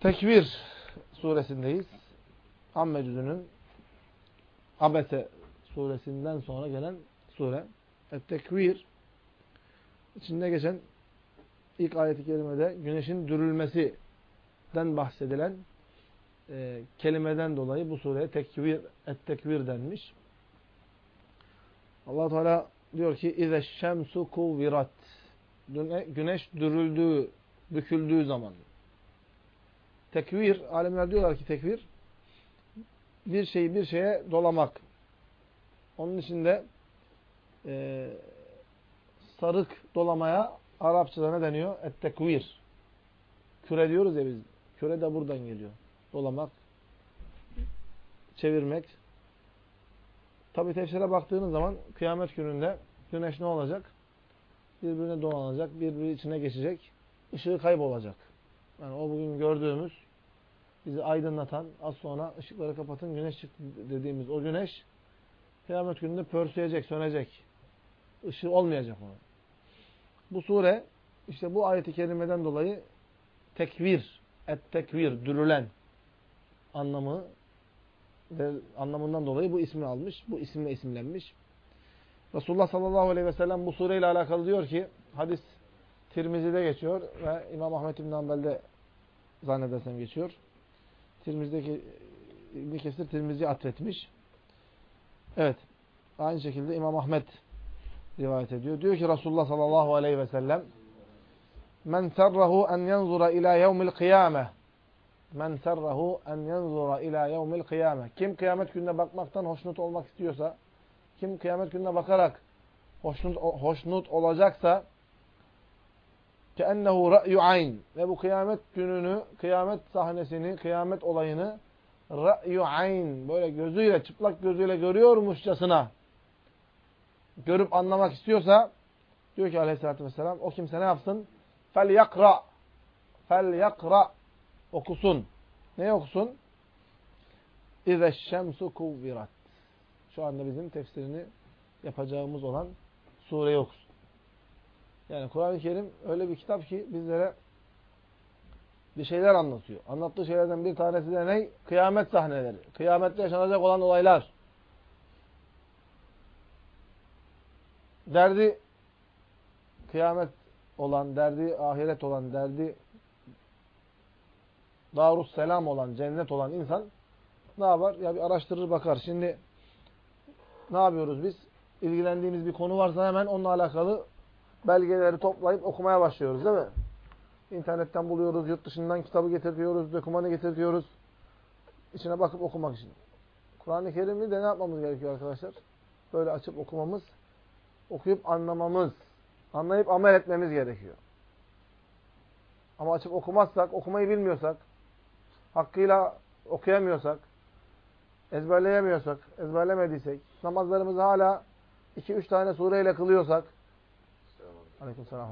Tekvir suresindeyiz. Amme cüzünün Abese suresinden sonra gelen sure. Et-Tekvir içinde geçen ilk ayet-i kerimede güneşin dürülmesinden bahsedilen e, kelimeden dolayı bu sureye tekvir, et-tekvir denmiş. allah Teala diyor ki اِذَا الشَّمْسُ كُوْوِرَتْ Güneş dürüldüğü, büküldüğü zaman. Tekvir, alimler diyorlar ki tekvir, bir şeyi bir şeye dolamak. Onun içinde e, sarık dolamaya Arapçada ne deniyor? Et-tekvir. Küre diyoruz ya biz. Küre de buradan geliyor. Dolamak, çevirmek. Tabi tefsire baktığınız zaman kıyamet gününde güneş ne olacak? Birbirine dolanacak, birbiri içine geçecek, ışığı kaybolacak. Yani o bugün gördüğümüz, bizi aydınlatan, az sonra ışıkları kapatın, güneş çıktı dediğimiz o güneş, kıyamet gününde pörsüyecek, sönecek. Işığı olmayacak onun. Bu sure, işte bu ayeti kerimeden dolayı tekvir, et tekvir, dürülen anlamı ve anlamından dolayı bu ismi almış. Bu isimle isimlenmiş. Resulullah sallallahu aleyhi ve sellem bu sureyle alakalı diyor ki hadis Tirmizi'de geçiyor ve İmam Ahmet İbn Hanbel'de zannedersem geçiyor. Tirmizi'deki İbn Kesir Tirmizi atfetmiş. Evet. Aynı şekilde İmam Ahmet rivayet ediyor. Diyor ki Resulullah sallallahu aleyhi ve sellem Men serrahu en yanzura ila yevmil kıyame Men serrahu en yanzura ila yevmil kıyame Kim kıyamet gününe bakmaktan hoşnut olmak istiyorsa kim kıyamet gününe bakarak hoşnut, hoşnut olacaksa keennehu ra'yu ayn ve bu kıyamet gününü, kıyamet sahnesini, kıyamet olayını ra'yu ayn böyle gözüyle, çıplak gözüyle görüyormuşçasına görüp anlamak istiyorsa diyor ki aleyhissalatü vesselam o kimse ne yapsın? Fel yakra fel yakra okusun. Ne okusun? İze şemsu kuvvirat şu anda bizim tefsirini yapacağımız olan sure okusun. Yani Kur'an-ı Kerim öyle bir kitap ki bizlere bir şeyler anlatıyor. Anlattığı şeylerden bir tanesi de ne? Kıyamet sahneleri. Kıyamette yaşanacak olan olaylar. Derdi kıyamet olan, derdi ahiret olan, derdi Darus Selam olan, cennet olan insan ne yapar? Ya bir araştırır bakar. Şimdi ne yapıyoruz biz? İlgilendiğimiz bir konu varsa hemen onunla alakalı belgeleri toplayıp okumaya başlıyoruz değil mi? İnternetten buluyoruz, yurt dışından kitabı getiriyoruz, dokümanı getiriyoruz. İçine bakıp okumak için. Kur'an-ı Kerim'i de ne yapmamız gerekiyor arkadaşlar? Böyle açıp okumamız, okuyup anlamamız, anlayıp amel etmemiz gerekiyor. Ama açıp okumazsak, okumayı bilmiyorsak, hakkıyla okuyamıyorsak, ezberleyemiyorsak, ezberlemediysek, namazlarımızı hala 2-3 tane sureyle kılıyorsak, Aleykümselam.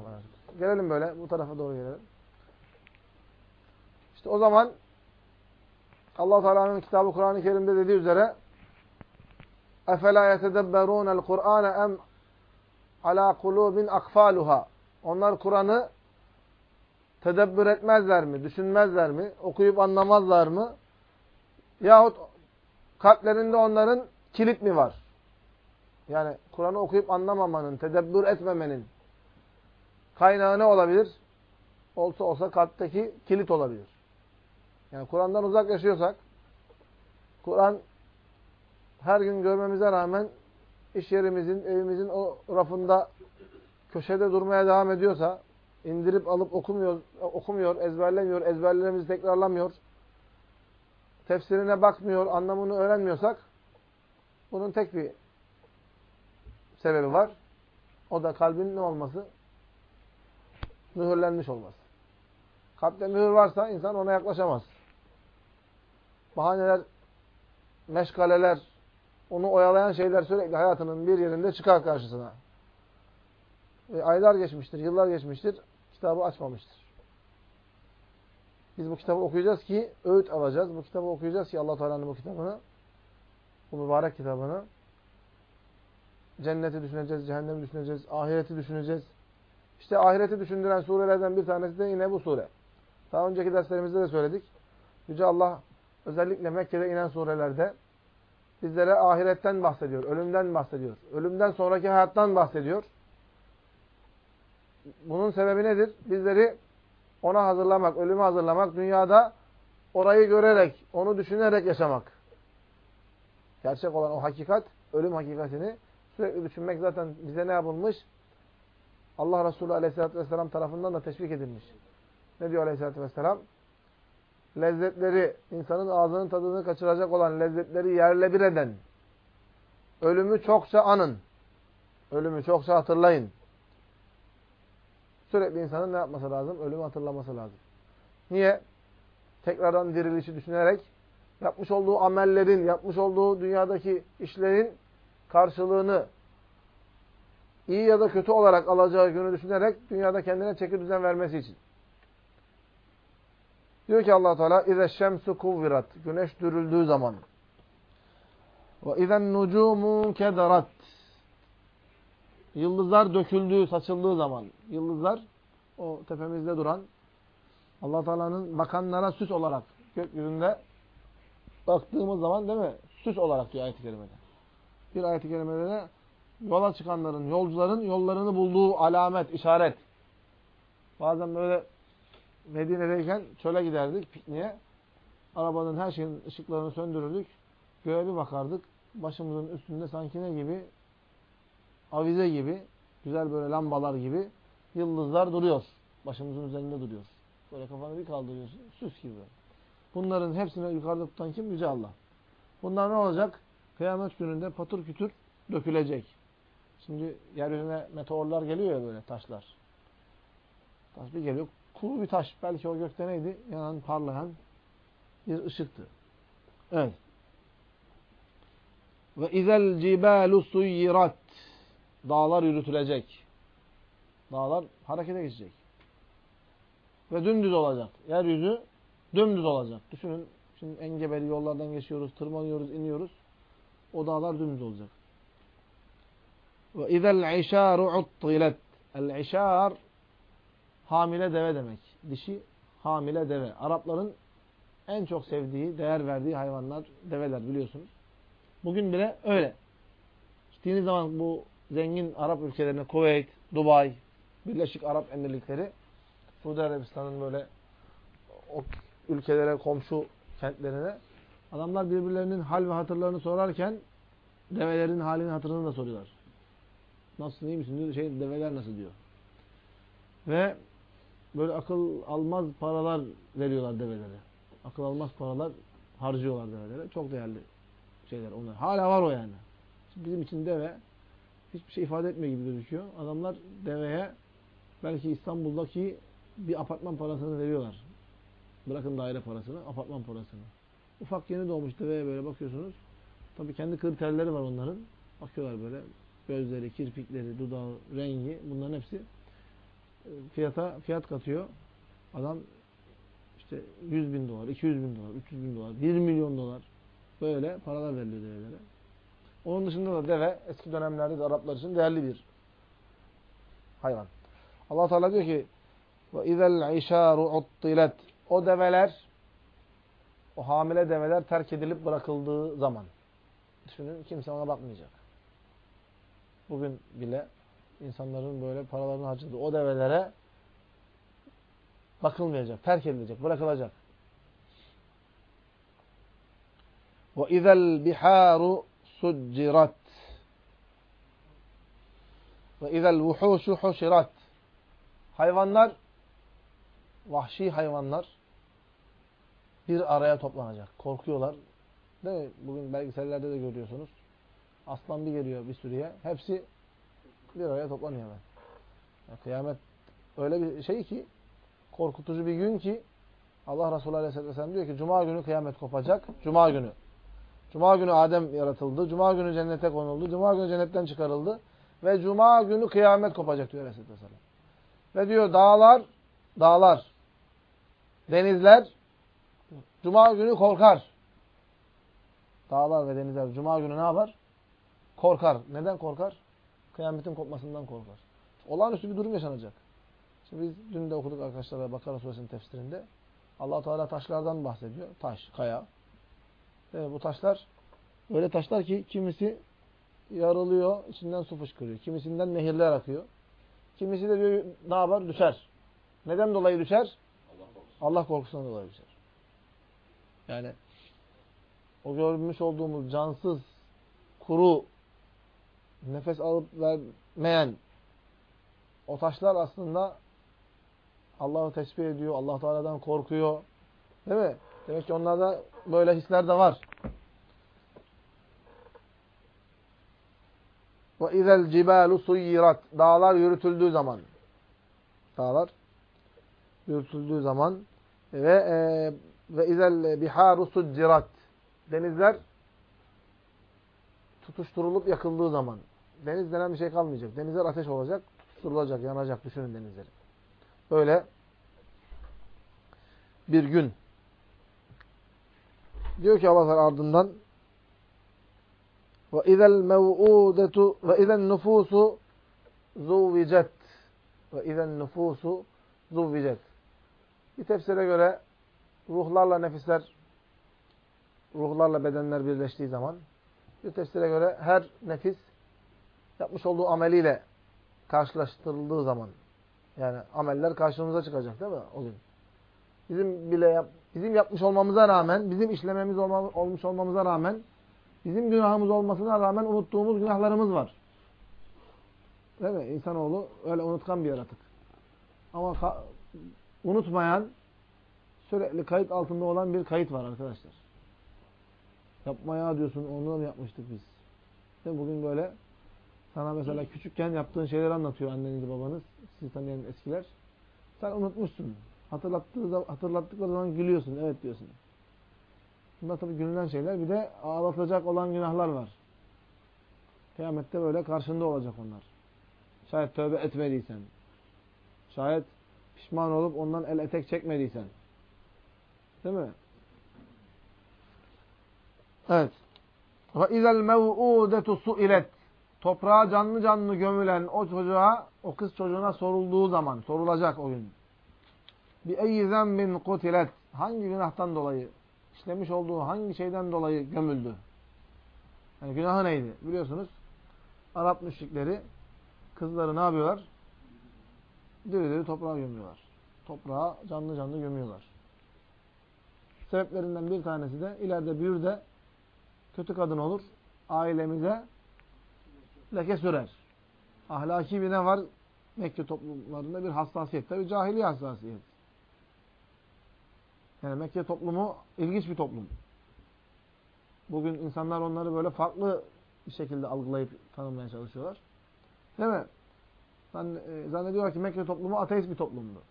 Gelelim böyle bu tarafa doğru gelelim. İşte o zaman Allah Teala'nın kitabı Kur'an-ı Kerim'de dediği üzere Efela yetedebberûnel Kur'âne em alâ kulûbin akfaluha. Onlar Kur'an'ı tedebbür etmezler mi, düşünmezler mi, okuyup anlamazlar mı? Yahut kalplerinde onların kilit mi var? Yani Kur'an'ı okuyup anlamamanın, tedebbür etmemenin kaynağı ne olabilir? Olsa olsa kalpteki kilit olabilir. Yani Kur'an'dan uzak yaşıyorsak, Kur'an her gün görmemize rağmen iş yerimizin, evimizin o rafında köşede durmaya devam ediyorsa, indirip alıp okumuyor, okumuyor, ezberlemiyor, ezberlerimizi tekrarlamıyor, tefsirine bakmıyor, anlamını öğrenmiyorsak bunun tek bir sebebi var. O da kalbin ne olması? Mühürlenmiş olması. Kalpte mühür varsa insan ona yaklaşamaz. Bahaneler, meşgaleler, onu oyalayan şeyler sürekli hayatının bir yerinde çıkar karşısına. E, aylar geçmiştir, yıllar geçmiştir, kitabı açmamıştır. Biz bu kitabı okuyacağız ki öğüt alacağız. Bu kitabı okuyacağız ki Allah Teala'nın bu kitabını, bu mübarek kitabını cenneti düşüneceğiz, cehennemi düşüneceğiz, ahireti düşüneceğiz. İşte ahireti düşündüren surelerden bir tanesi de yine bu sure. Daha önceki derslerimizde de söyledik. Yüce Allah özellikle Mekke'de inen surelerde bizlere ahiretten bahsediyor, ölümden bahsediyor. Ölümden sonraki hayattan bahsediyor. Bunun sebebi nedir? Bizleri ona hazırlamak, ölümü hazırlamak, dünyada orayı görerek, onu düşünerek yaşamak. Gerçek olan o hakikat, ölüm hakikatini sürekli düşünmek zaten bize ne yapılmış? Allah Resulü Aleyhisselatü Vesselam tarafından da teşvik edilmiş. Ne diyor Aleyhisselatü Vesselam? Lezzetleri, insanın ağzının tadını kaçıracak olan lezzetleri yerle bir eden, ölümü çokça anın, ölümü çokça hatırlayın. Sürekli insanın ne yapması lazım? Ölümü hatırlaması lazım. Niye? Tekrardan dirilişi düşünerek yapmış olduğu amellerin, yapmış olduğu dünyadaki işlerin karşılığını iyi ya da kötü olarak alacağı günü düşünerek dünyada kendine çeki düzen vermesi için. Diyor ki Allah Teala İze şemsu kuvvirat. Güneş dürüldüğü zaman. İzen nucumu kederat. Yıldızlar döküldüğü, saçıldığı zaman. Yıldızlar o tepemizde duran Allah Teala'nın bakanlara süs olarak gökyüzünde baktığımız zaman değil mi? Süs olarak diyor ayet-i kerimede. Bir ayet-i kerimede de yola çıkanların, yolcuların yollarını bulduğu alamet, işaret. Bazen böyle Medine'deyken çöle giderdik pikniğe. Arabanın her şeyin ışıklarını söndürürdük. Göğe bir bakardık. Başımızın üstünde sanki ne gibi? Avize gibi, güzel böyle lambalar gibi yıldızlar duruyor. Başımızın üzerinde duruyor. Böyle kafanı bir kaldırıyorsun. Süs gibi. Bunların hepsini yukarıda tutan kim? Yüce Allah. Bunlar ne olacak? Kıyamet gününde patır kütür dökülecek. Şimdi yeryüzüne meteorlar geliyor ya böyle taşlar. Taş bir geliyor. Kuru bir taş. Belki o gökte neydi? Yanan, parlayan bir ışıktı. Evet. Ve izel cibalu suyirat. Dağlar yürütülecek. Dağlar harekete geçecek. Ve dümdüz olacak. Yeryüzü dümdüz olacak. Düşünün, şimdi engebeli yollardan geçiyoruz, tırmanıyoruz, iniyoruz. O dağlar dümdüz olacak. Ve izel işaru uttilet. El işar hamile deve demek. Dişi hamile deve. Arapların en çok sevdiği, değer verdiği hayvanlar develer biliyorsunuz. Bugün bile öyle. Gittiğiniz zaman bu zengin Arap ülkelerine Kuveyt, Dubai, Birleşik Arap Emirlikleri, Suudi Arabistan'ın böyle o ülkelere, komşu kentlerine adamlar birbirlerinin hal ve hatırlarını sorarken develerin halini hatırını da soruyorlar. Nasılsın, iyi misin diyor. Şey, develer nasıl diyor. Ve böyle akıl almaz paralar veriyorlar develere. Akıl almaz paralar harcıyorlar develere. Çok değerli şeyler onlar. Hala var o yani. Bizim için deve hiçbir şey ifade etmiyor gibi gözüküyor. Adamlar deveye belki İstanbul'daki bir apartman parasını veriyorlar. Bırakın daire parasını, apartman parasını. Ufak yeni doğmuş deveye böyle bakıyorsunuz. Tabii kendi kriterleri var onların. Bakıyorlar böyle. Gözleri, kirpikleri, dudağı, rengi bunların hepsi e, fiyata fiyat katıyor. Adam işte 100 bin dolar, 200 bin dolar, 300 bin dolar, 1 milyon dolar böyle paralar veriliyor develere. Onun dışında da deve eski dönemlerde de Araplar için değerli bir hayvan. Allah Teala diyor ki: "Ve izel işaru uttilet." O develer o hamile develer terk edilip bırakıldığı zaman düşünün kimse ona bakmayacak. Bugün bile insanların böyle paralarını harcadığı o develere bakılmayacak, terk edilecek, bırakılacak. Biharu sucirat. Ve izel vuhuşu huşirat. Hayvanlar, vahşi hayvanlar bir araya toplanacak. Korkuyorlar. Değil mi? Bugün belgesellerde de görüyorsunuz. Aslan bir geliyor bir sürüye. Hepsi bir araya toplanıyor. Yani kıyamet öyle bir şey ki korkutucu bir gün ki Allah Resulü Aleyhisselatü Vesselam diyor ki Cuma günü kıyamet kopacak. Cuma günü. Cuma günü Adem yaratıldı. Cuma günü cennete konuldu. Cuma günü cennetten çıkarıldı. Ve Cuma günü kıyamet kopacak diyor Aleyhisselatü Vesselam. Ve diyor dağlar, dağlar, denizler Cuma günü korkar. Dağlar ve denizler Cuma günü ne yapar? Korkar. Neden korkar? Kıyametin kopmasından korkar. Olağanüstü bir durum yaşanacak. Şimdi biz dün de okuduk arkadaşlar Bakara suresinin tefsirinde. allah Teala taşlardan bahsediyor. Taş, kaya. Evet, bu taşlar öyle taşlar ki kimisi yarılıyor, içinden su fışkırıyor. Kimisinden nehirler akıyor. Kimisi de diyor ne yapar? Düşer. Neden dolayı düşer? Allah korkusundan dolayı düşer. Yani o görmüş olduğumuz cansız, kuru, nefes alıp vermeyen o taşlar aslında Allah'ı tesbih ediyor, Allah Teala'dan korkuyor. Değil mi? Demek ki onlarda böyle hisler de var. Ve izel cibalu suyirat. Dağlar yürütüldüğü zaman. Dağlar yürütüldüğü zaman ve e, ve izel biharu sucirat. Denizler tutuşturulup yakıldığı zaman. Deniz denen bir şey kalmayacak. Denizler ateş olacak, tutuşturulacak, yanacak. Düşünün denizleri. Böyle bir gün. Diyor ki Allah ardından ve izel mev'udetu ve izen nufusu zuvvicet ve izen nufusu zuvvicet. Bir tefsire göre ruhlarla nefisler ruhlarla bedenler birleştiği zaman bir tefsire göre her nefis yapmış olduğu ameliyle karşılaştırıldığı zaman yani ameller karşımıza çıkacak değil mi o gün? Bizim bile yap, bizim yapmış olmamıza rağmen, bizim işlememiz olma, olmuş olmamıza rağmen, bizim günahımız olmasına rağmen unuttuğumuz günahlarımız var. Değil mi? İnsanoğlu öyle unutkan bir yaratık. Ama unutmayan, sürekli kayıt altında olan bir kayıt var arkadaşlar. Yapmaya diyorsun, onu da yapmıştık biz? Değil Bugün böyle sana mesela küçükken yaptığın şeyleri anlatıyor anneniz babanız, sizi tanıyan eskiler. Sen unutmuşsun. Hatırlattığı, hatırlattıkları zaman gülüyorsun, evet diyorsun. Bunlar tabii gülünen şeyler. Bir de ağlatacak olan günahlar var. Kıyamette böyle karşında olacak onlar. Şayet tövbe etmediysen. Şayet pişman olup ondan el etek çekmediysen. Değil mi? Evet. Ve izel mev'udetu su'ilet. Toprağa canlı canlı gömülen o çocuğa, o kız çocuğuna sorulduğu zaman, sorulacak o gün. Bi eyyi zembin kutilet. Hangi günahtan dolayı, işlemiş olduğu hangi şeyden dolayı gömüldü? Yani günahı neydi? Biliyorsunuz Arap müşrikleri kızları ne yapıyorlar? Diri diri toprağa gömüyorlar. Toprağa canlı canlı gömüyorlar. Sebeplerinden bir tanesi de ileride büyür de kötü kadın olur. Ailemize leke sürer. Ahlaki bir ne var? Mekke toplumlarında bir hassasiyet. Tabi cahili hassasiyet. Yani Mekke toplumu ilginç bir toplum. Bugün insanlar onları böyle farklı bir şekilde algılayıp tanımaya çalışıyorlar. Değil mi? E, zannediyorlar ki Mekke toplumu ateist bir toplumdu.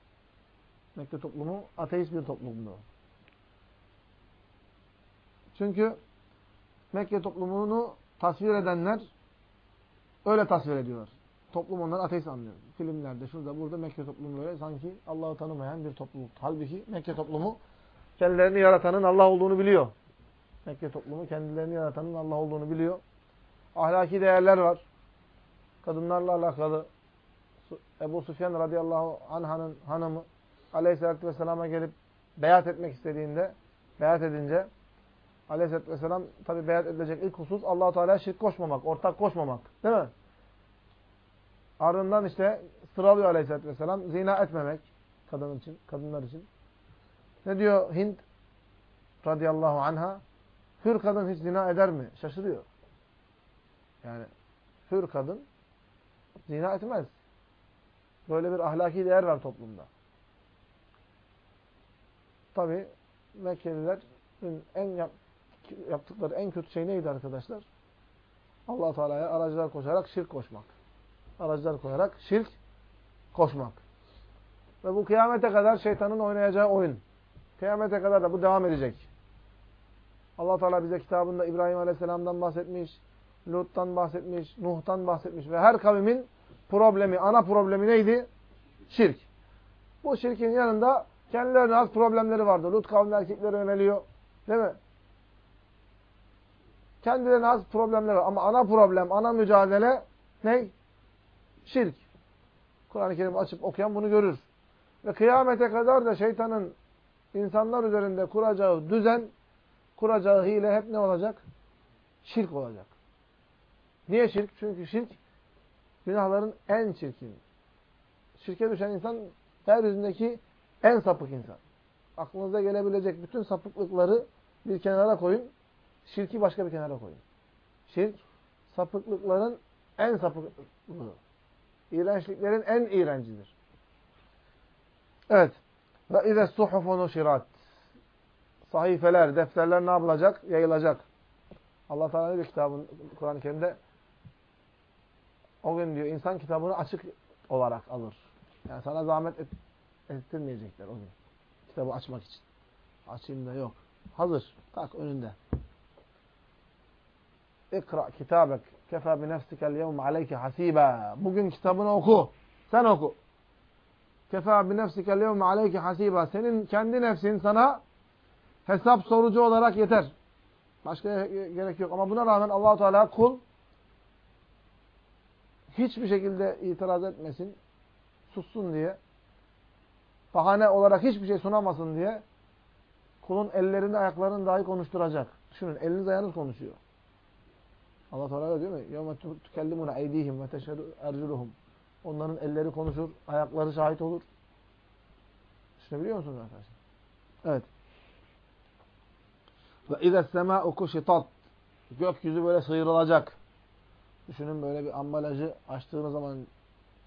Mekke toplumu ateist bir toplumdu. Çünkü Mekke toplumunu tasvir edenler öyle tasvir ediyorlar. Toplum onları ateist anlıyor. Filmlerde, şurada, burada Mekke toplumu böyle sanki Allah'ı tanımayan bir topluluk. Halbuki Mekke toplumu kendilerini yaratanın Allah olduğunu biliyor. Mekke toplumu kendilerini yaratanın Allah olduğunu biliyor. Ahlaki değerler var. Kadınlarla alakalı Ebu Sufyan radıyallahu anh'ın hanımı aleyhissalatü vesselama gelip beyat etmek istediğinde beyat edince aleyhissalatü vesselam tabi beyat edilecek ilk husus allah Teala'ya şirk koşmamak, ortak koşmamak. Değil mi? Ardından işte sıralıyor aleyhissalatü vesselam zina etmemek kadın için, kadınlar için. Ne diyor Hind radıyallahu anha? Hür kadın hiç zina eder mi? Şaşırıyor. Yani hür kadın zina etmez. Böyle bir ahlaki değer var toplumda. Tabi Mekkelilerin en yaptıkları en kötü şey neydi arkadaşlar? allah Teala'ya aracılar koşarak şirk koşmak. Aracılar koyarak şirk koşmak. Ve bu kıyamete kadar şeytanın oynayacağı oyun. Kıyamete kadar da bu devam edecek. allah Teala bize kitabında İbrahim Aleyhisselam'dan bahsetmiş, Lut'tan bahsetmiş, Nuh'tan bahsetmiş ve her kavimin problemi, ana problemi neydi? Şirk. Bu şirkin yanında kendilerine az problemleri vardı. Lut kavmi erkeklere yöneliyor. Değil mi? Kendilerine az problemleri var. Ama ana problem, ana mücadele ne? Şirk. Kur'an-ı Kerim açıp okuyan bunu görür. Ve kıyamete kadar da şeytanın insanlar üzerinde kuracağı düzen, kuracağı hile hep ne olacak? Şirk olacak. Niye şirk? Çünkü şirk günahların en çirkin. Şirke düşen insan yeryüzündeki en sapık insan. Aklınıza gelebilecek bütün sapıklıkları bir kenara koyun. Şirki başka bir kenara koyun. Şirk, sapıklıkların en sapıklığı. İğrençliklerin en iğrencidir. Evet. Ve ize suhufu nuşirat. Sahifeler, defterler ne yapılacak? Yayılacak. Allah Teala diyor kitabın Kur'an-ı Kerim'de o gün diyor insan kitabını açık olarak alır. Yani sana zahmet et, ettirmeyecekler o gün. Kitabı açmak için. Açayım da yok. Hazır. Tak önünde. İkra kitabek. Kefa bi nefsikel yevm aleyke hasiba. Bugün kitabını oku. Sen oku. Kefa bi nefsikel yevm aleyke hasiba. Senin kendi nefsin sana hesap sorucu olarak yeter. Başka gerek yok. Ama buna rağmen allah Teala kul hiçbir şekilde itiraz etmesin, sussun diye, bahane olarak hiçbir şey sunamasın diye kulun ellerini, ayaklarını dahi konuşturacak. Düşünün, eliniz ayağınız konuşuyor. Allah Teala diyor mu? يَوْمَ تُكَلِّمُنَا اَيْد۪يهِمْ وَتَشَهَدُ اَرْجُلُهُمْ Onların elleri konuşur, ayakları şahit olur. Düşünebiliyor musunuz arkadaşlar? Evet. Ve اِذَا السَّمَاءُ كُشِطَتْ Gökyüzü böyle sıyrılacak. Düşünün böyle bir ambalajı açtığınız zaman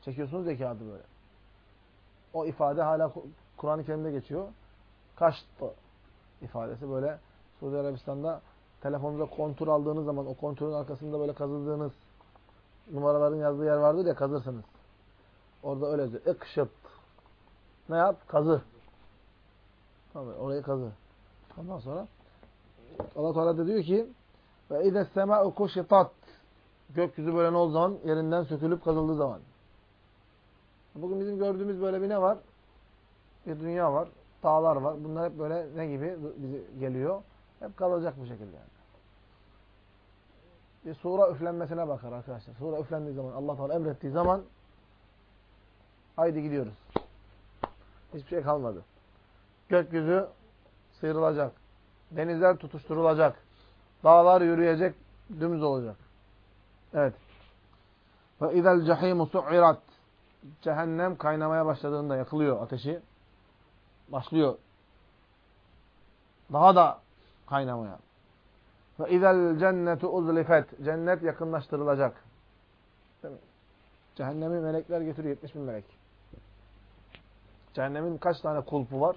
çekiyorsunuz ya kağıdı böyle. O ifade hala Kur'an-ı Kerim'de geçiyor. Kaştı ifadesi böyle Suudi Arabistan'da telefonunuza kontur aldığınız zaman o kontürün arkasında böyle kazıdığınız numaraların yazdığı yer vardır ya kazırsınız. Orada öyle yazıyor. Ikşıt. Ne yap? Kazı. Tamam, orayı kazı. Ondan sonra Allah Teala da diyor ki ve ize sema'u kuşitat gökyüzü böyle ne zaman yerinden sökülüp kazıldığı zaman. Bugün bizim gördüğümüz böyle bir ne var? Bir dünya var. Dağlar var. Bunlar hep böyle ne gibi bize geliyor? Hep kalacak bu şekilde yani. Bir sura üflenmesine bakar arkadaşlar. Sura üflendiği zaman, Allah Teala emrettiği zaman haydi gidiyoruz. Hiçbir şey kalmadı. Gökyüzü sıyrılacak. Denizler tutuşturulacak. Dağlar yürüyecek, dümdüz olacak. Evet. Ve izel cehimu su'irat. Cehennem kaynamaya başladığında yakılıyor ateşi. Başlıyor. Daha da kaynamaya. Ve izel cennetu uzlifet. Cennet yakınlaştırılacak. Cehennemi melekler getiriyor. 70 bin melek. Cehennemin kaç tane kulpu var?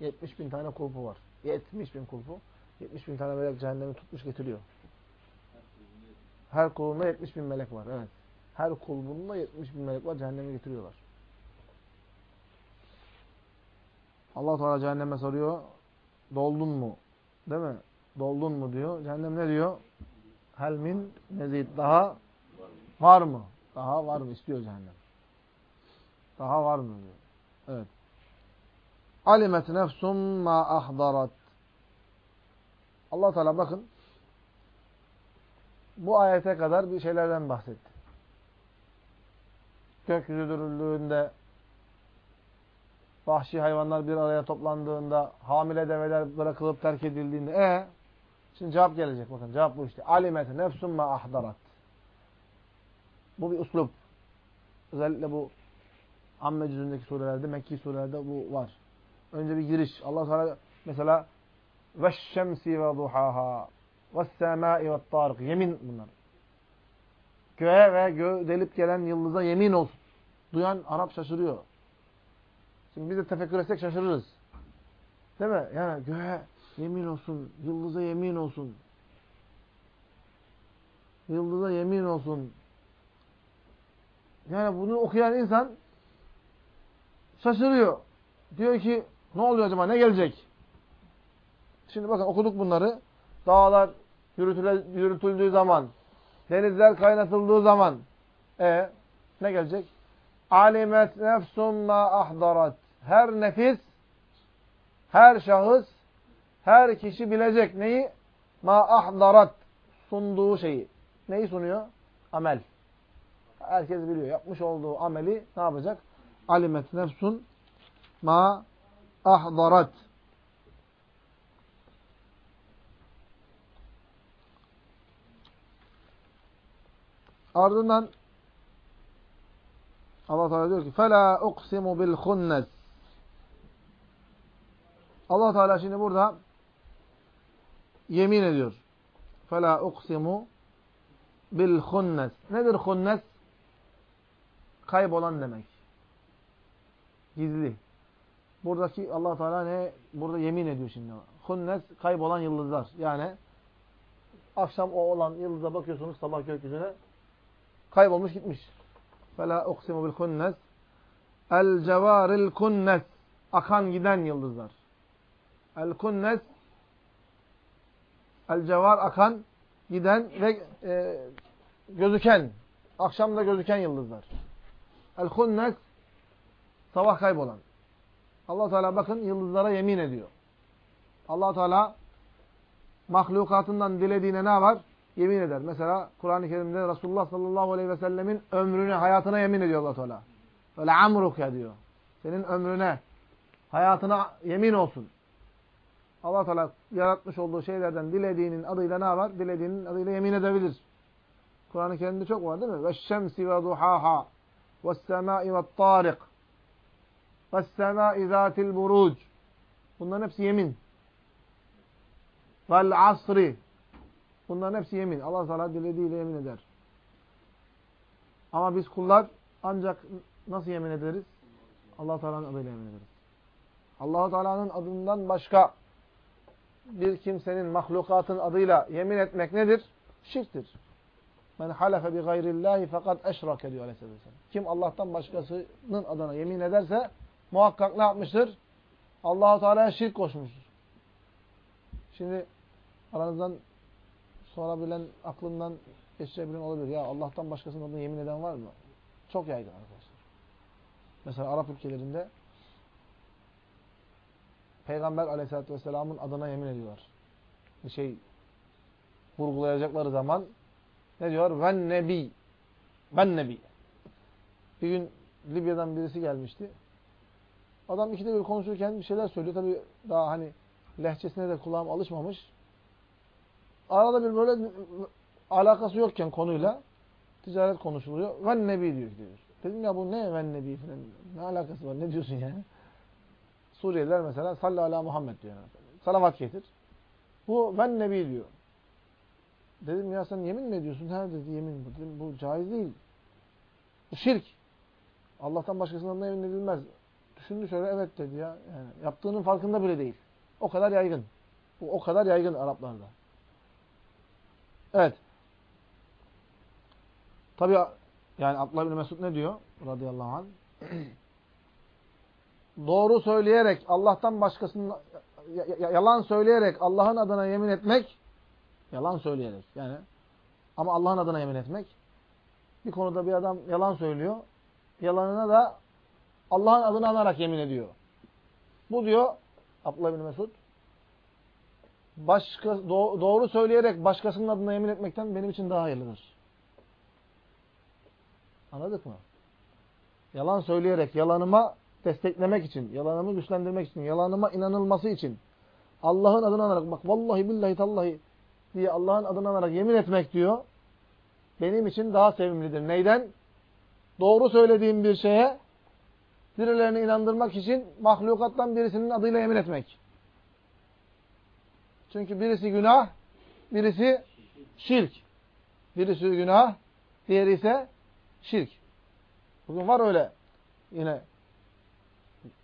70 bin tane kulpu var. 70 bin kulpu. 70 bin tane melek cehennemi tutmuş getiriyor. Her kulunda 70 bin melek var. Evet. Her kulbunda 70 bin melek var. Cehenneme getiriyorlar. allah Teala cehenneme soruyor. Doldun mu? Değil mi? Doldun mu diyor. Cehennem ne diyor? Helmin nezid. Daha var mı? Daha var mı? istiyor cehennem. Daha var mı diyor. Evet. Alimet nefsum ma ahdarat. allah Teala bakın bu ayete kadar bir şeylerden bahsetti. Gökyüzü dürüldüğünde, vahşi hayvanlar bir araya toplandığında, hamile develer bırakılıp terk edildiğinde. E Şimdi cevap gelecek bakın. Cevap bu işte. Alimet nefsun ma ahdarat. Bu bir uslub. Özellikle bu Amme cüzündeki surelerde, Mekki surelerde bu var. Önce bir giriş. Allah Teala mesela ve şemsi ve duhaha ve semai ve tarık. Yemin bunlar. Göğe ve gö delip gelen yıldıza yemin olsun. Duyan Arap şaşırıyor. Şimdi biz de tefekkür etsek şaşırırız. Değil mi? Yani göğe yemin olsun, yıldıza yemin olsun. Yıldıza yemin olsun. Yani bunu okuyan insan şaşırıyor. Diyor ki ne oluyor acaba ne gelecek? Şimdi bakın okuduk bunları. Dağlar yürütüldüğü zaman, denizler kaynatıldığı zaman e ne gelecek? Alimet nefsun ma ahdarat. Her nefis, her şahıs, her kişi bilecek neyi? Ma ahdarat. Sunduğu şeyi. Neyi sunuyor? Amel. Herkes biliyor. Yapmış olduğu ameli ne yapacak? Alimet nefsun ma ahdarat. Ardından Allah Teala diyor ki uqsimu bil khunnes. Allah Teala şimdi burada yemin ediyor. Uqsimu bil khunnes. Nedir khunnes? Kaybolan demek. Gizli. Buradaki Allah Teala ne? Burada yemin ediyor şimdi. Hunnes kaybolan yıldızlar. Yani akşam o olan yıldıza bakıyorsunuz sabah gökyüzüne kaybolmuş gitmiş. Fela uksimu bil hunnes el cevaril kunnes akan giden yıldızlar. El kunnes el cevar akan giden ve e, gözüken akşamda gözüken yıldızlar. El hunnes sabah kaybolan. Allah Teala bakın yıldızlara yemin ediyor. Allah Teala mahlukatından dilediğine ne var? yemin eder. Mesela Kur'an-ı Kerim'de Resulullah sallallahu aleyhi ve sellemin ömrüne, hayatına yemin ediyor Allah Teala. Öyle amruke diyor. Senin ömrüne, hayatına yemin olsun. Allah Teala yaratmış olduğu şeylerden dilediğinin adıyla ne var? Dilediğinin adıyla yemin edebilir. Kur'an-ı Kerim'de çok var değil mi? Ve şemsi ve duhaha ve semai ve tarik ve semai zatil buruc. Bunların hepsi yemin. Vel asri Bunların hepsi yemin. Allah Teala dilediğiyle yemin eder. Ama biz kullar ancak nasıl yemin ederiz? Allah Teala'nın adıyla yemin ederiz. Allah Teala'nın adından başka bir kimsenin mahlukatın adıyla yemin etmek nedir? Şirktir. Men halefe bi gayrillahi fakat eşrake diyor Aleyhisselam. Kim Allah'tan başkasının adına yemin ederse muhakkak ne yapmıştır? Allah-u Teala'ya şirk koşmuştur. Şimdi aranızdan sorabilen, aklından geçirebilen olabilir. Ya Allah'tan başkasının adına yemin eden var mı? Çok yaygın arkadaşlar. Mesela Arap ülkelerinde Peygamber aleyhissalatü vesselamın adına yemin ediyorlar. Bir şey vurgulayacakları zaman ne diyor? Ben nebi. Ben nebi. Bir gün Libya'dan birisi gelmişti. Adam ikide bir konuşurken bir şeyler söylüyor. Tabi daha hani lehçesine de kulağım alışmamış. Arada bir böyle alakası yokken konuyla ticaret konuşuluyor. Ven nebi diyor. diyor. Dedim ya bu ne ven nebi falan. Ne alakası var? Ne diyorsun yani? Suriyeliler mesela salli ala Muhammed diyor. Salavat getir. Bu ven nebi diyor. Dedim ya sen yemin mi ediyorsun? Ha dedi yemin bu. Dedim bu caiz değil. Bu şirk. Allah'tan başkasından yemin edilmez. Düşündü şöyle evet dedi ya. Yani yaptığının farkında bile değil. O kadar yaygın. Bu o kadar yaygın Araplarda. Evet. Tabi yani Abdullah bin Mesud ne diyor? Radıyallahu anh. Doğru söyleyerek Allah'tan başkasının yalan söyleyerek Allah'ın adına yemin etmek yalan söyleyerek yani ama Allah'ın adına yemin etmek bir konuda bir adam yalan söylüyor. Yalanına da Allah'ın adını anarak yemin ediyor. Bu diyor Abdullah bin Mesud başka, doğru söyleyerek başkasının adına yemin etmekten benim için daha hayırlıdır. Anladık mı? Yalan söyleyerek, yalanıma desteklemek için, yalanımı güçlendirmek için, yalanıma inanılması için Allah'ın adını anarak, bak vallahi billahi tallahi diye Allah'ın adını anarak yemin etmek diyor, benim için daha sevimlidir. Neyden? Doğru söylediğim bir şeye birilerini inandırmak için mahlukattan birisinin adıyla yemin etmek. Çünkü birisi günah, birisi şirk. Birisi günah, diğeri ise şirk. Bugün var öyle yine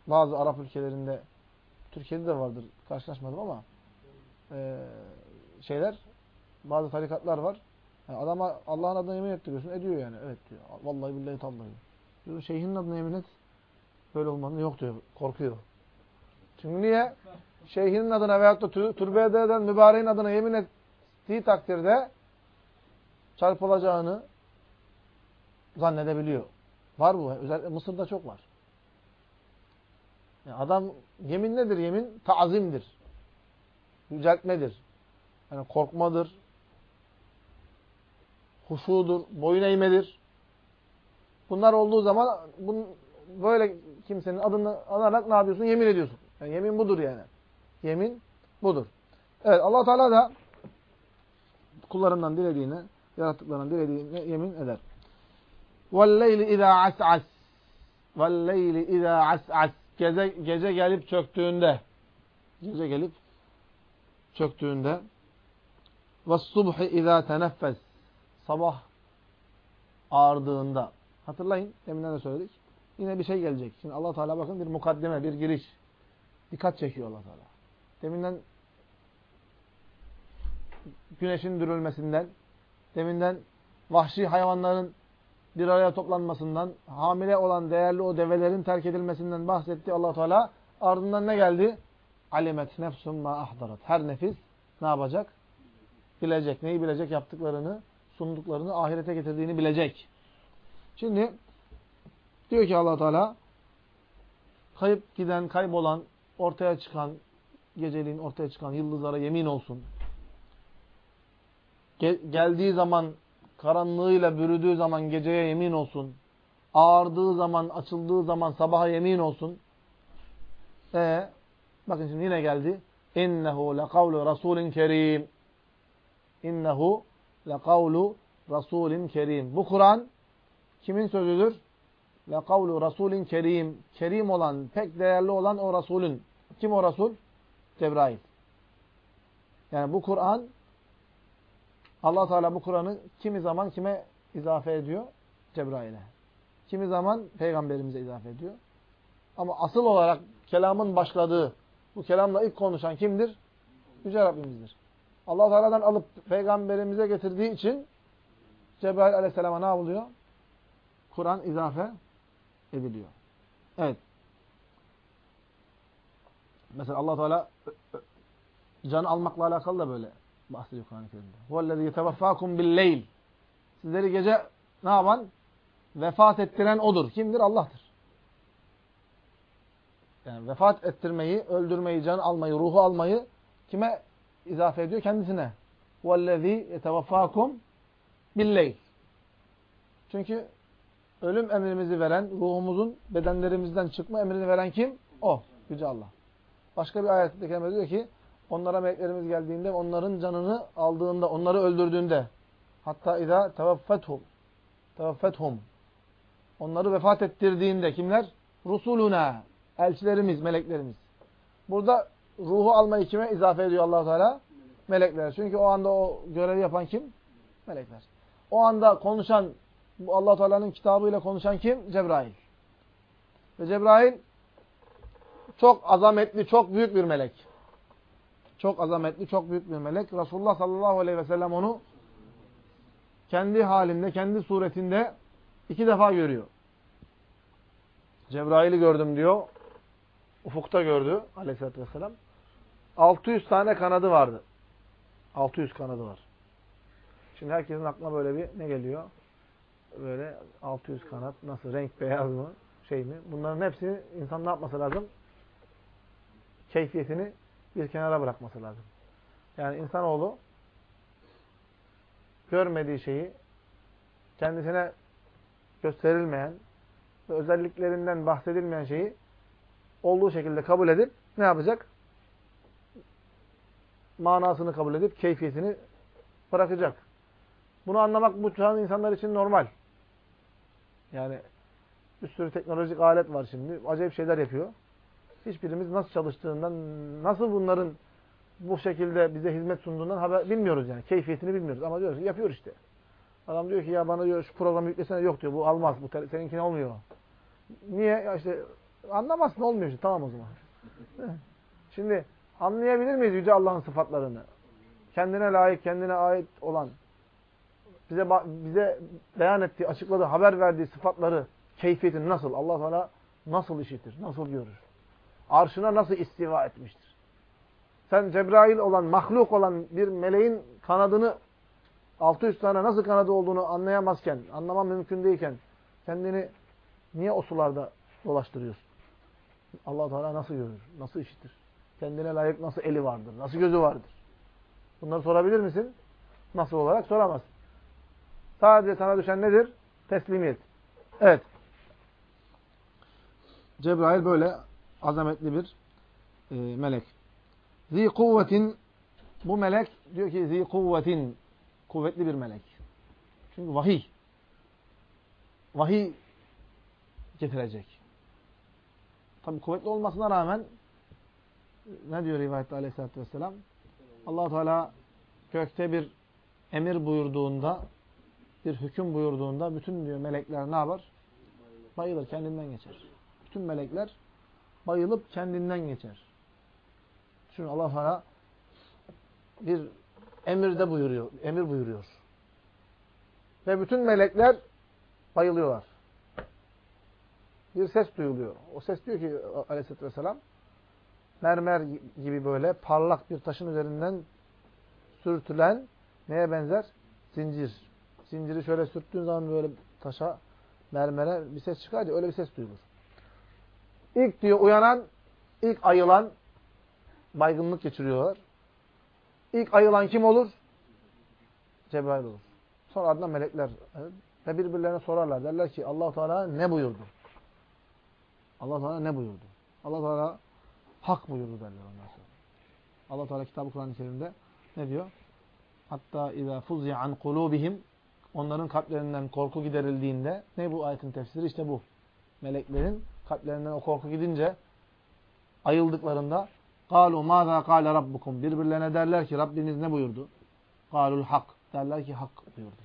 bazı Arap ülkelerinde, Türkiye'de de vardır, karşılaşmadım ama e, şeyler, bazı tarikatlar var. Yani adama Allah'ın adına yemin ettiriyorsun, ediyor yani. Evet diyor. Vallahi billahi tallahi. Diyor, şeyhinin adına yemin et. Böyle olmanın yok diyor. Korkuyor. Çünkü niye? Şeyhinin adına veyahut da türbede eden mübareğin adına yemin ettiği takdirde çarpılacağını zannedebiliyor. Var bu. Özellikle Mısır'da çok var. Yani adam yemin nedir yemin? Tazimdir. Yüceltmedir. Yani korkmadır. Huşudur. Boyun eğmedir. Bunlar olduğu zaman bunun böyle kimsenin adını anarak ne yapıyorsun? Yemin ediyorsun. Yani yemin budur yani. Yemin budur. Evet allah Teala da kullarından dilediğine, yarattıklarından dilediğine yemin eder. وَالْلَيْلِ اِذَا عَسْعَسْ وَالْلَيْلِ اِذَا عَسْعَسْ gece, gece gelip çöktüğünde gece gelip çöktüğünde وَالصُّبْحِ اِذَا تَنَفَّسْ sabah ağardığında hatırlayın deminden de söyledik. Yine bir şey gelecek. Şimdi allah Teala bakın bir mukaddeme, bir giriş. Dikkat çekiyor allah Teala. Deminden güneşin dürülmesinden, deminden vahşi hayvanların bir araya toplanmasından, hamile olan değerli o develerin terk edilmesinden bahsetti allah Teala. Ardından ne geldi? Alimet nefsum ma ahdarat. Her nefis ne yapacak? Bilecek. Neyi bilecek? Yaptıklarını, sunduklarını, ahirete getirdiğini bilecek. Şimdi diyor ki allah Teala kayıp giden, kaybolan, ortaya çıkan, geceliğin ortaya çıkan yıldızlara yemin olsun. Gel geldiği zaman, karanlığıyla bürüdüğü zaman geceye yemin olsun. Ağardığı zaman, açıldığı zaman sabaha yemin olsun. E bakın şimdi yine geldi. İnnehu lekavlu rasulin kerim. İnnehu lekavlu rasulin kerim. Bu Kur'an kimin sözüdür? Lekavlu rasulin kerim. Kerim olan, pek değerli olan o Rasulün. Kim o Rasul? Cebrail. Yani bu Kur'an allah Teala bu Kur'an'ı kimi zaman kime izafe ediyor? Cebrail'e. Kimi zaman peygamberimize izafe ediyor. Ama asıl olarak kelamın başladığı, bu kelamla ilk konuşan kimdir? Yüce Rabbimizdir. allah Teala'dan alıp peygamberimize getirdiği için Cebrail aleyhisselama ne yapılıyor? Kur'an izafe ediliyor. Evet. Mesela allah Teala can almakla alakalı da böyle bahsediyor Kur'an-ı Kerim'de. Huvellezî yeteveffâkum billeyl. Sizleri gece ne yapan? Vefat ettiren O'dur. Kimdir? Allah'tır. Yani vefat ettirmeyi, öldürmeyi, can almayı, ruhu almayı kime izafe ediyor? Kendisine. Huvellezî yeteveffâkum billeyl. Çünkü ölüm emrimizi veren, ruhumuzun bedenlerimizden çıkma emrini veren kim? O. Yüce Allah. Başka bir ayette kelime diyor ki onlara meleklerimiz geldiğinde onların canını aldığında, onları öldürdüğünde hatta izâ tevaffethum tevaffethum onları vefat ettirdiğinde kimler? Rusuluna elçilerimiz, meleklerimiz. Burada ruhu almayı kime izafe ediyor allah Teala? Melekler. Çünkü o anda o görevi yapan kim? Melekler. O anda konuşan, bu allah Teala'nın kitabıyla konuşan kim? Cebrail. Ve Cebrail çok azametli, çok büyük bir melek. Çok azametli, çok büyük bir melek. Resulullah sallallahu aleyhi ve sellem onu kendi halinde, kendi suretinde iki defa görüyor. Cebrail'i gördüm diyor. Ufukta gördü aleyhissalatü vesselam. 600 tane kanadı vardı. 600 kanadı var. Şimdi herkesin aklına böyle bir ne geliyor? Böyle 600 kanat nasıl? Renk beyaz mı? Şey mi? Bunların hepsini insan ne yapması lazım? keyfiyetini bir kenara bırakması lazım. Yani insanoğlu görmediği şeyi kendisine gösterilmeyen özelliklerinden bahsedilmeyen şeyi olduğu şekilde kabul edip ne yapacak? Manasını kabul edip keyfiyetini bırakacak. Bunu anlamak bu çağın insanlar için normal. Yani bir sürü teknolojik alet var şimdi. Acayip şeyler yapıyor hiçbirimiz nasıl çalıştığından, nasıl bunların bu şekilde bize hizmet sunduğundan haber bilmiyoruz yani. Keyfiyetini bilmiyoruz ama diyoruz yapıyor işte. Adam diyor ki ya bana diyor şu programı yüklesene yok diyor. Bu almaz. Bu seninkine olmuyor. Niye? Ya işte anlamazsın olmuyor işte. Tamam o zaman. Şimdi anlayabilir miyiz Yüce Allah'ın sıfatlarını? Kendine layık, kendine ait olan bize bize beyan ettiği, açıkladığı, haber verdiği sıfatları, keyfiyetini nasıl? Allah Teala nasıl işitir? Nasıl görür? arşına nasıl istiva etmiştir. Sen Cebrail olan, mahluk olan bir meleğin kanadını 600 tane nasıl kanadı olduğunu anlayamazken, anlamam mümkün değilken kendini niye o sularda dolaştırıyorsun? allah Teala nasıl görür? Nasıl işitir? Kendine layık nasıl eli vardır? Nasıl gözü vardır? Bunları sorabilir misin? Nasıl olarak soramazsın. Sadece sana düşen nedir? Teslimiyet. Evet. Cebrail böyle azametli bir e, melek. Zi kuvvetin bu melek diyor ki zi kuvvetin kuvvetli bir melek. Çünkü vahiy. Vahiy getirecek. Tabi kuvvetli olmasına rağmen ne diyor rivayette aleyhissalatü vesselam? allah Teala gökte bir emir buyurduğunda, bir hüküm buyurduğunda bütün diyor melekler ne yapar? Bayılır, kendinden geçer. Bütün melekler bayılıp kendinden geçer. Çünkü Allah Teala bir emirde buyuruyor, emir buyuruyor. Ve bütün melekler bayılıyorlar. Bir ses duyuluyor. O ses diyor ki aleyhissalatü vesselam mermer gibi böyle parlak bir taşın üzerinden sürtülen neye benzer? Zincir Zinciri şöyle sürttüğün zaman böyle taşa, mermere bir ses çıkar ya öyle bir ses duyulur. İlk diyor uyanan, ilk ayılan baygınlık geçiriyorlar. İlk ayılan kim olur? Cebrail olur. Sonra ardından melekler ve birbirlerine sorarlar. Derler ki allah Teala ne buyurdu? allah Teala ne buyurdu? allah Teala hak buyurdu derler ondan sonra. allah Teala kitabı Kur'an-ı Kerim'de ne diyor? Hatta اِذَا فُزِيَ عَنْ قُلُوبِهِمْ Onların kalplerinden korku giderildiğinde ne bu ayetin tefsiri? işte bu. Meleklerin kalplerinden o korku gidince ayıldıklarında قَالُوا مَاذَا قَالَ رَبُّكُمْ Birbirlerine derler ki Rabbiniz ne buyurdu? قَالُوا hak Derler ki hak buyurdu.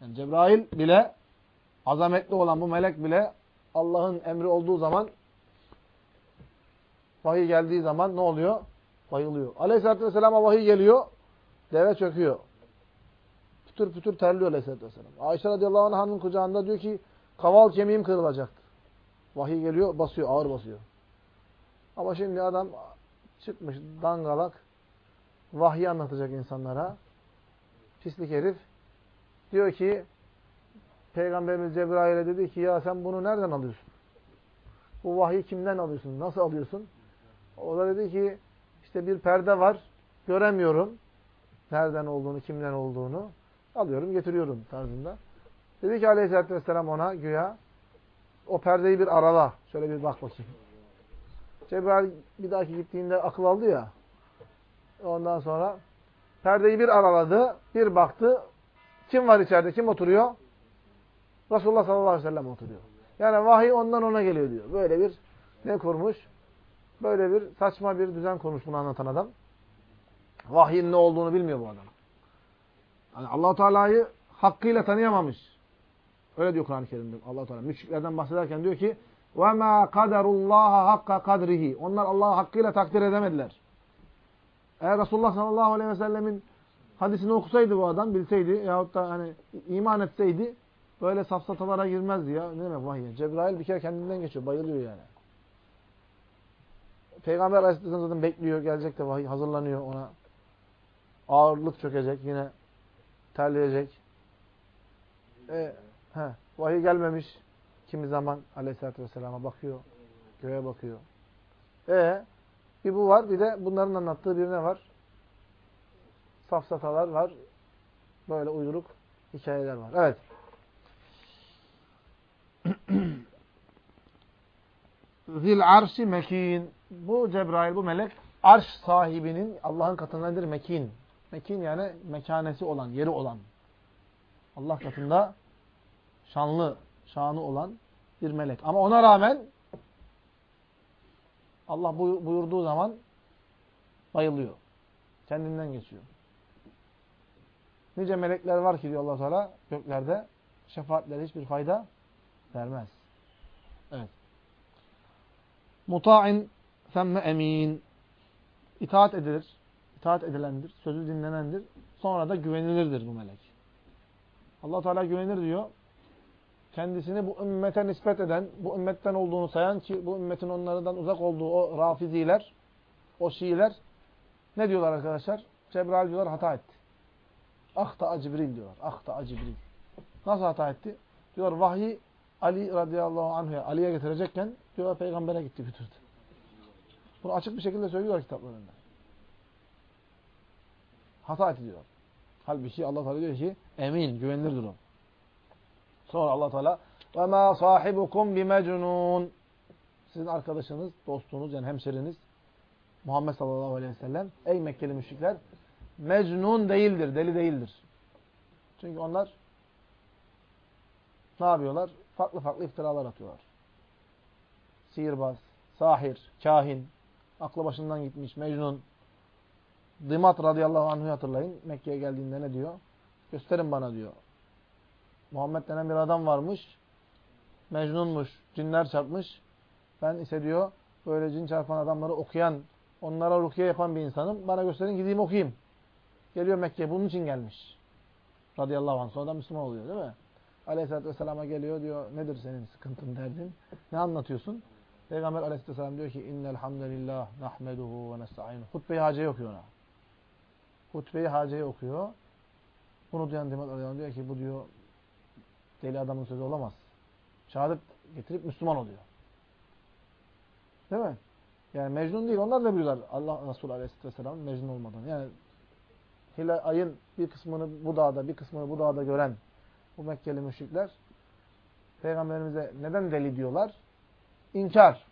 Yani Cebrail bile azametli olan bu melek bile Allah'ın emri olduğu zaman vahiy geldiği zaman ne oluyor? Bayılıyor. Aleyhisselatü Vesselam'a vahiy geliyor. Deve çöküyor. Pütür pütür terliyor Aleyhisselatü Vesselam. Ayşe radıyallahu anh'ın kucağında diyor ki kaval kemiğim kırılacaktı. Vahiy geliyor basıyor ağır basıyor. Ama şimdi adam çıkmış dangalak vahiy anlatacak insanlara. Pislik herif. Diyor ki Peygamberimiz Cebrail'e dedi ki ya sen bunu nereden alıyorsun? Bu vahyi kimden alıyorsun? Nasıl alıyorsun? O da dedi ki işte bir perde var. Göremiyorum. Nereden olduğunu, kimden olduğunu. Alıyorum, getiriyorum tarzında. Dedi ki aleyhissalatü vesselam ona güya o perdeyi bir arala. Şöyle bir bak bakayım. Cebrail bir dahaki gittiğinde akıl aldı ya. Ondan sonra perdeyi bir araladı. Bir baktı. Kim var içeride? Kim oturuyor? Resulullah sallallahu aleyhi ve sellem oturuyor. Yani vahiy ondan ona geliyor diyor. Böyle bir ne kurmuş? Böyle bir saçma bir düzen kurmuş bunu anlatan adam. Vahyin ne olduğunu bilmiyor bu adam. Yani allah Teala'yı hakkıyla tanıyamamış. Öyle diyor Kur'an-ı Kerim'de allah Teala. Müşriklerden bahsederken diyor ki وَمَا قَدَرُ اللّٰهَ حَقَّ قَدْرِهِ Onlar Allah'ı hakkıyla takdir edemediler. Eğer Resulullah sallallahu aleyhi ve sellemin hadisini okusaydı bu adam, bilseydi yahut da hani iman etseydi böyle safsatalara girmezdi ya. Ne demek vahiy? Cebrail bir kere kendinden geçiyor. Bayılıyor yani. Peygamber Aleyhisselam zaten bekliyor. Gelecek de vahiy hazırlanıyor ona. Ağırlık çökecek. Yine terleyecek. E, he, vahiy gelmemiş. Kimi zaman Aleyhisselatü Vesselam'a bakıyor. Göğe bakıyor. E bir bu var. Bir de bunların anlattığı bir ne var? Safsatalar var. Böyle uyduruk hikayeler var. Evet. Zil arşi mekin. Bu Cebrail, bu melek arş sahibinin Allah'ın katında nedir? Mekin. Mekin yani mekanesi olan, yeri olan. Allah katında şanlı, şanı olan bir melek. Ama ona rağmen Allah buyurduğu zaman bayılıyor. Kendinden geçiyor. Nice melekler var ki diyor allah Teala göklerde şefaatleri hiçbir fayda vermez. Evet. Muta'in femme emin. İtaat edilir. İtaat edilendir. Sözü dinlenendir. Sonra da güvenilirdir bu melek. allah Teala güvenir diyor. Kendisini bu ümmete nispet eden, bu ümmetten olduğunu sayan ki bu ümmetin onlardan uzak olduğu o rafiziler, o şiiler ne diyorlar arkadaşlar? Cebrail diyorlar hata etti. Ahta Cibril diyorlar. Ahta Cibril. Nasıl hata etti? Diyor vahyi Ali radıyallahu anh'a Ali'ye getirecekken diyor peygambere gitti götürdü. Bunu açık bir şekilde söylüyorlar kitaplarında hata etti diyor. Halbuki şey Allah Teala diyor ki emin, güvenilir durun. Sonra Allah Teala ve ma sahibukum bimecnun. Sizin arkadaşınız, dostunuz yani hemşeriniz Muhammed sallallahu aleyhi ve sellem ey Mekkeli müşrikler mecnun değildir, deli değildir. Çünkü onlar ne yapıyorlar? Farklı farklı iftiralar atıyorlar. Sihirbaz, sahir, kahin, aklı başından gitmiş, mecnun. Dımat radıyallahu anh'ı hatırlayın. Mekke'ye geldiğinde ne diyor? Gösterin bana diyor. Muhammed denen bir adam varmış. Mecnunmuş. Cinler çarpmış. Ben ise diyor böyle cin çarpan adamları okuyan, onlara rukiye yapan bir insanım. Bana gösterin gideyim okuyayım. Geliyor Mekke'ye. Bunun için gelmiş. Radıyallahu anh. Sonradan Müslüman oluyor değil mi? Aleyhisselatü Vesselam'a geliyor diyor. Nedir senin sıkıntın, derdin? Ne anlatıyorsun? Peygamber Aleyhisselatü Vesselam diyor ki innel hamdelillah nahmeduhu ve nesta'inu. Hutbe-i Hace'yi okuyor ona. Hutbe-i Hace'yi okuyor. Bunu duyan Demet Aleyhisselam diyor ki bu diyor deli adamın sözü olamaz. Şehadet getirip Müslüman oluyor. Değil mi? Yani Mecnun değil. Onlar da biliyorlar Allah Resulü Aleyhisselam'ın Mecnun olmadan. Yani Hilal ayın bir kısmını bu dağda, bir kısmını bu dağda gören bu Mekkeli müşrikler Peygamberimize neden deli diyorlar? İnkar.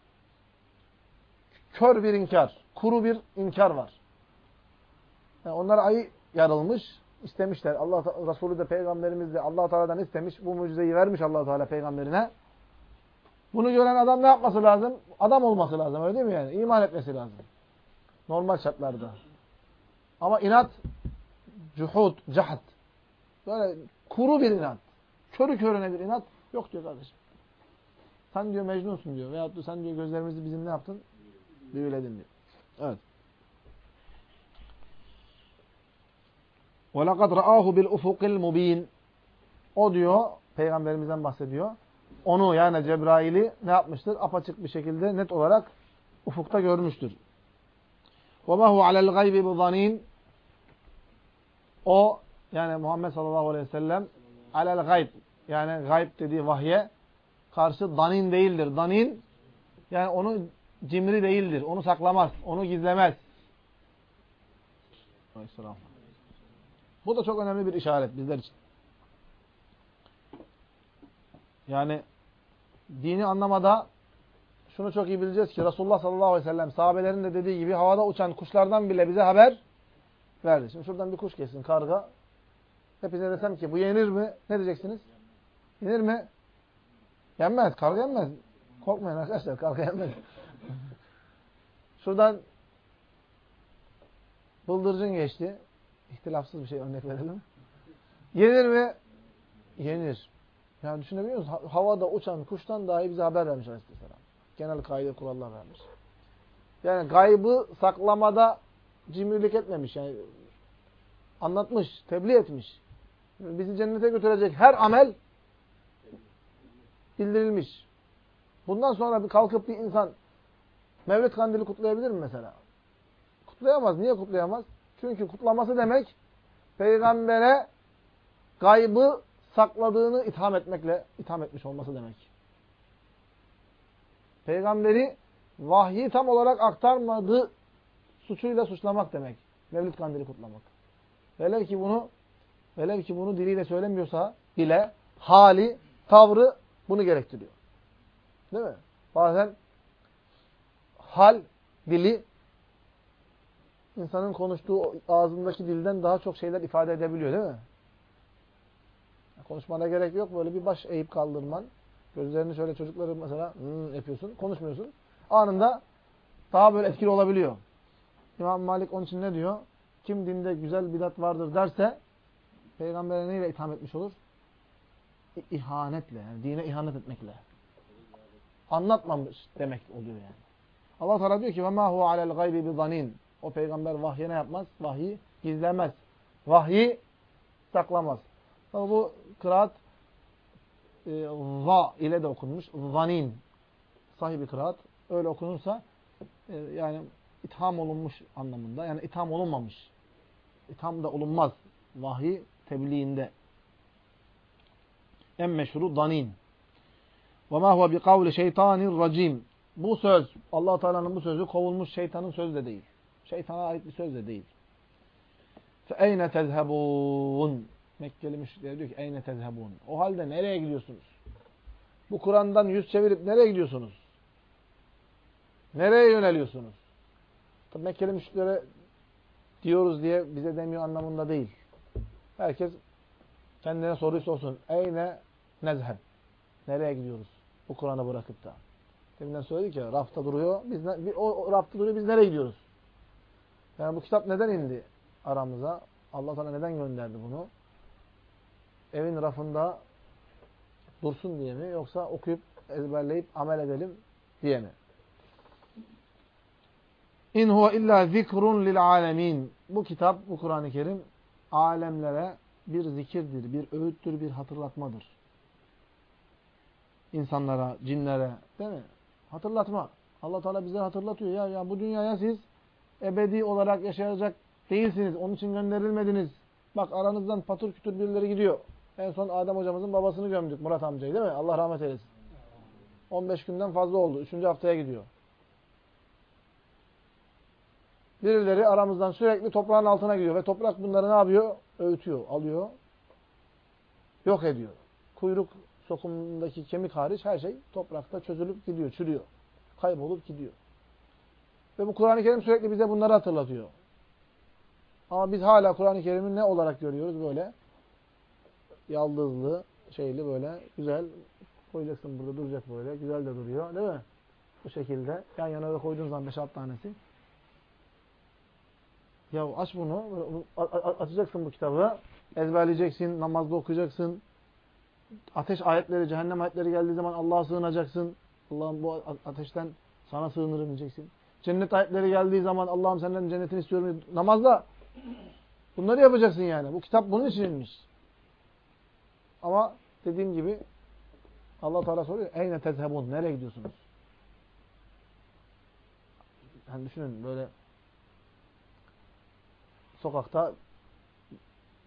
Kör bir inkar. Kuru bir inkar var. Yani onlar ayı yarılmış, istemişler. Allah Resulü de Peygamberimiz de Allah Teala'dan istemiş. Bu mucizeyi vermiş Allah Teala peygamberine. Bunu gören adam ne yapması lazım? Adam olması lazım öyle değil mi yani? İman etmesi lazım. Normal şartlarda. Ama inat, cuhud, cahat. Böyle kuru bir inat. Körü körüne bir inat yok diyor kardeşim. Sen diyor mecnunsun diyor. Veyahut da sen diyor gözlerimizi bizim ne yaptın? Büyüledin diyor. Evet. وَلَقَدْ رَآهُ بِالْاُفُقِ الْمُب۪ينَ O diyor, Peygamberimizden bahsediyor. Onu yani Cebrail'i ne yapmıştır? Apaçık bir şekilde net olarak ufukta görmüştür. وَمَا هُ عَلَى الْغَيْبِ بِظَن۪ينَ O yani Muhammed sallallahu aleyhi ve sellem alel gayb yani gayb dediği vahye karşı danin değildir. Danin yani onu cimri değildir. Onu saklamaz. Onu gizlemez. Bu da çok önemli bir işaret bizler için. Yani dini anlamada şunu çok iyi bileceğiz ki Resulullah sallallahu aleyhi ve sellem sahabelerin de dediği gibi havada uçan kuşlardan bile bize haber verdi. Şimdi şuradan bir kuş geçsin karga. Hepinize desem ki bu yenir mi? Ne diyeceksiniz? Yenir mi? Yenmez. Karga yenmez. Korkmayın arkadaşlar. Karga yenmez. Şuradan bıldırcın geçti. İhtilafsız bir şey örnek verelim. Yenir mi? Yenir. Yani düşünebiliyor musunuz? Havada uçan kuştan dahi bize haber vermiş Aleyhisselam. Genel kaide kurallar vermiş. Yani gaybı saklamada cimrilik etmemiş. Yani anlatmış, tebliğ etmiş. Bizi cennete götürecek her amel bildirilmiş. Bundan sonra bir kalkıp bir insan Mevlid kandili kutlayabilir mi mesela? Kutlayamaz. Niye kutlayamaz? Çünkü kutlaması demek peygambere gaybı sakladığını itham etmekle itham etmiş olması demek. Peygamberi vahyi tam olarak aktarmadığı suçuyla suçlamak demek. Mevlid kandili kutlamak. Velev ki bunu velev ki bunu diliyle söylemiyorsa bile hali, tavrı bunu gerektiriyor. Değil mi? Bazen hal, dili insanın konuştuğu ağzındaki dilden daha çok şeyler ifade edebiliyor değil mi? Konuşmana gerek yok. Böyle bir baş eğip kaldırman. Gözlerini şöyle çocukları mesela hmm, yapıyorsun. Konuşmuyorsun. Anında daha böyle etkili olabiliyor. İmam Malik onun için ne diyor? Kim dinde güzel bidat vardır derse peygambere neyle itham etmiş olur? İhanetle. Yani dine ihanet etmekle. Anlatmamış demek oluyor yani. Allah Teala diyor ki ve ma huve alel gaybi bi zanin. O peygamber vahye ne yapmaz? Vahyi gizlemez. Vahyi saklamaz. Tabi bu kıraat e, va ile de okunmuş. Zanin. Sahibi kıraat. Öyle okunursa e, yani itham olunmuş anlamında. Yani itham olunmamış. İtham da olunmaz. Vahiy tebliğinde. En meşhuru danin. Huve bi kavli şeytanir racim. Bu söz, allah Teala'nın bu sözü kovulmuş şeytanın sözü de değil. Şeytana ait bir söz de değil. Eyne tezhebun. Mekkeli müşrikler diyor ki eyne tezhebun. O halde nereye gidiyorsunuz? Bu Kur'an'dan yüz çevirip nereye gidiyorsunuz? Nereye yöneliyorsunuz? Tabi Mekkeli müşriklere diyoruz diye bize demiyor anlamında değil. Herkes kendine soruyu sorsun. Eyne nezheb? Nereye gidiyoruz? Bu Kur'an'ı bırakıp da. Deminden söyledik ya rafta duruyor. Biz ne, o, o rafta duruyor. Biz nereye gidiyoruz? Yani bu kitap neden indi aramıza? Allah Teala neden gönderdi bunu? Evin rafında dursun diye mi? Yoksa okuyup ezberleyip amel edelim diye mi? İn huve illa zikrun lil alemin. Bu kitap, bu Kur'an-ı Kerim alemlere bir zikirdir, bir öğüttür, bir hatırlatmadır. İnsanlara, cinlere, değil mi? Hatırlatma. Allah Teala bize hatırlatıyor ya ya bu dünyaya siz ebedi olarak yaşayacak değilsiniz. Onun için gönderilmediniz. Bak aranızdan patır kütür birileri gidiyor. En son Adem hocamızın babasını gömdük Murat amcayı değil mi? Allah rahmet eylesin. 15 günden fazla oldu. 3. haftaya gidiyor. Birileri aramızdan sürekli toprağın altına gidiyor ve toprak bunları ne yapıyor? Öğütüyor, alıyor, yok ediyor. Kuyruk sokumundaki kemik hariç her şey toprakta çözülüp gidiyor, çürüyor. Kaybolup gidiyor. Ve bu Kur'an-ı Kerim sürekli bize bunları hatırlatıyor. Ama biz hala Kur'an-ı Kerim'i ne olarak görüyoruz? Böyle yaldızlı, şeyli böyle güzel koyacaksın burada duracak böyle. Güzel de duruyor değil mi? Bu şekilde. Yan yana da koyduğun zaman 5-6 tanesi. Ya aç bunu. Açacaksın bu kitabı. Ezberleyeceksin. Namazda okuyacaksın. Ateş ayetleri, cehennem ayetleri geldiği zaman Allah'a sığınacaksın. Allah'ım bu ateşten sana sığınırım diyeceksin. Cennet ayetleri geldiği zaman Allah'ım senden cennetini istiyorum. Namazda bunları yapacaksın yani. Bu kitap bunun için inmiş. Ama dediğim gibi Allah Teala soruyor. Eyne tezhebun? Nereye gidiyorsunuz? Yani düşünün böyle sokakta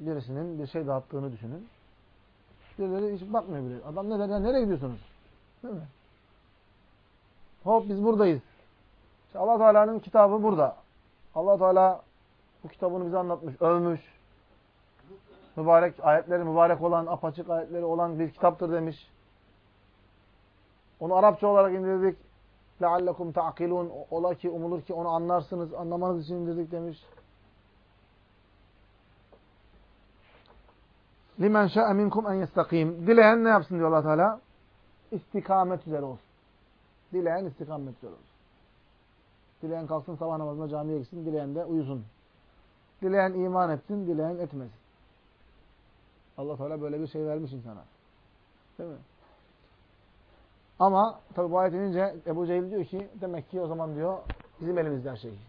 birisinin bir şey dağıttığını düşünün. Birileri hiç bakmıyor bile. Adam ne der? Ya nereye gidiyorsunuz? Değil mi? Hop biz buradayız. İşte Allah Teala'nın kitabı burada. Allah Teala bu kitabını bize anlatmış, övmüş. Mübarek ayetleri, mübarek olan, apaçık ayetleri olan bir kitaptır demiş. Onu Arapça olarak indirdik. لَعَلَّكُمْ تَعْقِلُونَ Ola ki, umulur ki onu anlarsınız, anlamanız için indirdik demiş. limen şa'e minkum en yestakim. Dileyen ne yapsın diyor Allah Teala? İstikamet üzere olsun. Dileyen istikamet üzere olsun. Dileyen kalksın sabah namazına camiye gitsin, dileyen de uyusun. Dileyen iman etsin, dileyen etmesin. Allah Teala böyle bir şey vermiş insana. Değil mi? Ama tabi bu ayet inince Ebu Cehil diyor ki demek ki o zaman diyor bizim elimizde her şey.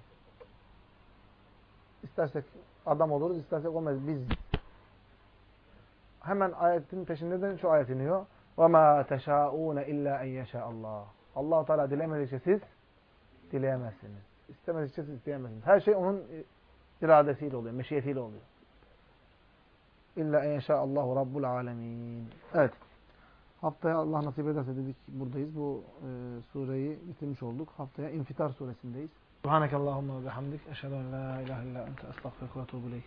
İstersek adam oluruz, istersek olmaz. Biz hemen ayetin peşinde de şu ayet iniyor. وَمَا تَشَاءُونَ اِلَّا اَنْ يَشَاءَ Allah. allah Teala dilemedikçe siz dileyemezsiniz. İstemedikçe siz isteyemezsiniz. Her şey onun iradesiyle oluyor, meşiyetiyle oluyor. İlla en yeşâallahu rabbul alemin. Evet. Haftaya Allah nasip ederse dedik buradayız. Bu e, sureyi bitirmiş olduk. Haftaya İnfitar suresindeyiz. Subhanakallahumma ve bihamdik. Eşhedü en la ilahe illa ente estağfirullah ve etûbü ileyk.